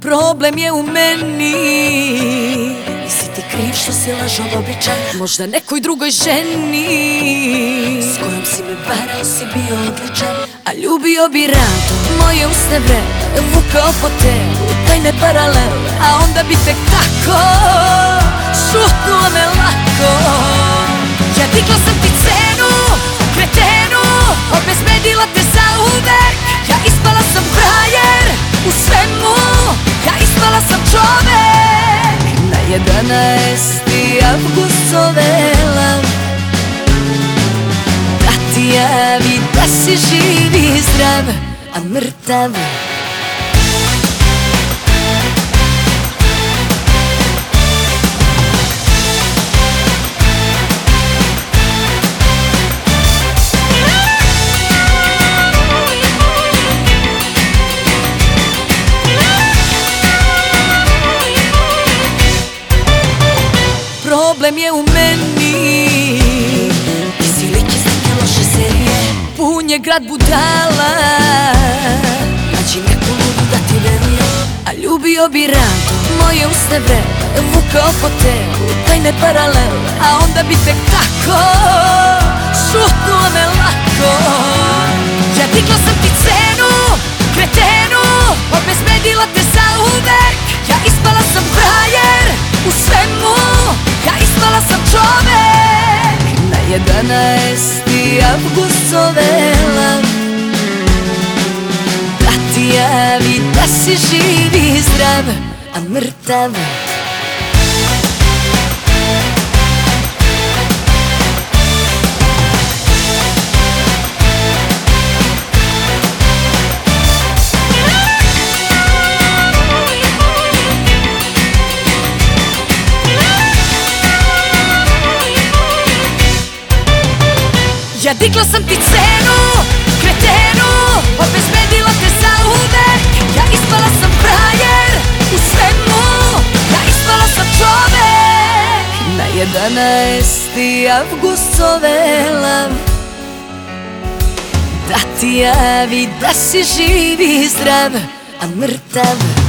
Problem je u meni. Nisi ti kriv što si lažov običaj? Možda nekoj drugoj ženi. S kojom si me varao si bio odličan A ljubio bi rado. Moje usne vreme Vukao po telu tajne paralele A onda bi tek tako Šutnuo me lako 11. avgust zovela Da ti javi da si živ i zdrav A mrtav Problem je u meni. Ti si lik iz neke loše serije? Pun je grad budala. Nađi neku ludu da ti veruje A ljubio bi rado. Moje usne vreme Vukao po telu tajne paralele A onda bi tek tako 11. avgust zovela Da ti javi da si živ i zdrav A mrtav digla sam ti cenu, kretenu Obezbedila te za uvek Ja ispala sam frajer u svemu Ja ispala sam čovek. Na 11. avgust zovela Da ti javi da si živ i zdrav A mrtav